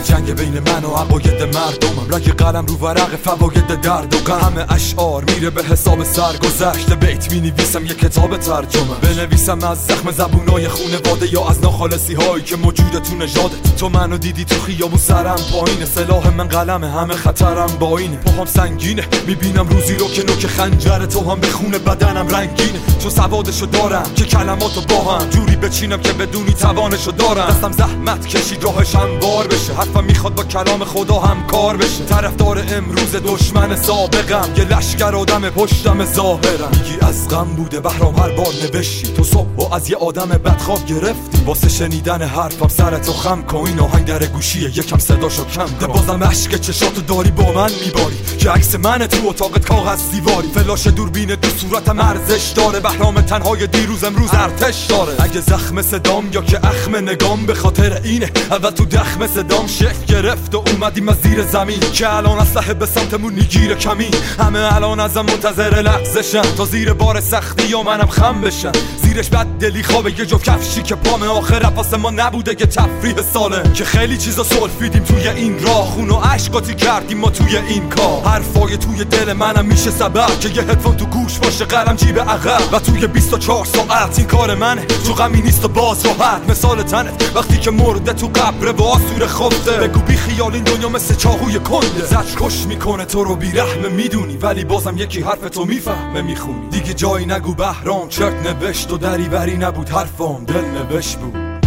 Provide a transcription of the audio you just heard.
جنگ بین من و عقاید مردمم رگ قلم رو ورق فواید درد و غم. همه اشعار میره به حساب سرگذشت. بیت می نویسم یه کتاب ترجمه. بنویسم از زخم زبونای خونواده یا از ناخالصی هایی که موجود تو نژادت تو منو دیدی تو خیابون سرم پایین سلاح من قلم همه خطرم با اینه. پاهم سنگینه. می‌بینم روزی رو که نوک خنجر تو هم به خون بدنم رنگینه. چون سوادشو دارم که کلماتو با هم. جوری بچینم که بدونی توانشو دارم. دستم زحمت کشید راهش بار بشه. حرفم می‌خواد با کلام خدا هم کار بشه. طرفدار امروز دشمن سابقم. یه لشکر آدم پشتم ظاهرم. میگی از غم بوده بهرام هر بار نوشتی. تو صبح و از یه آدم بدخواب گرفتی. واسه شنیدن حرفم سرتو خم کن. این آهنگ در گوشیه یکم صداشو کم ده. بازم عشق چشاتو داری با من میباری. که عکس من تو اتاقت کاغذ دیواری. فلاش دوربین دو صورتم ارزش داره. بهرام تنهای دیروز امروز ارتش داره. اگه زخم صدام یا که اخم نگام به خاطر اینه. اول تو دخم صدام شکل گرفت و اومدیم از زیر زمین. که الان اسلحه به سمتمون می‌گیره کمین همه الان ازم منتظر لحظشن تا زیر بار سختی یا منم خم بشن. زیرش بد دلی خوابه. یه جو کفشی که پام آخر پاس ما نبوده که تفریح ساله. که خیلی چیزا سلفیدیم توی این راه. خون و عشقاتی کردیم ما توی این کار. حرفای توی دل منم میشه سبب. که یه هدفون تو گوش باشه قلم جیب عقب. و توی 24 ساعت این کار منه. تو غمی نیست و باز راحت. مثال تنت وقتی که مرده تو قبر با آسور خفته. بگو بی خیال این دنیا مثل چاهوی کنده. زج کش می‌کنه تو رو بیرحمه می‌دونی. ولی بازم یکی حرف تو می‌فهمه می‌خونی. دیگه جایی نگو بهرام. چرت نوشت و دری بری نبود حرفام دل نوشت بود.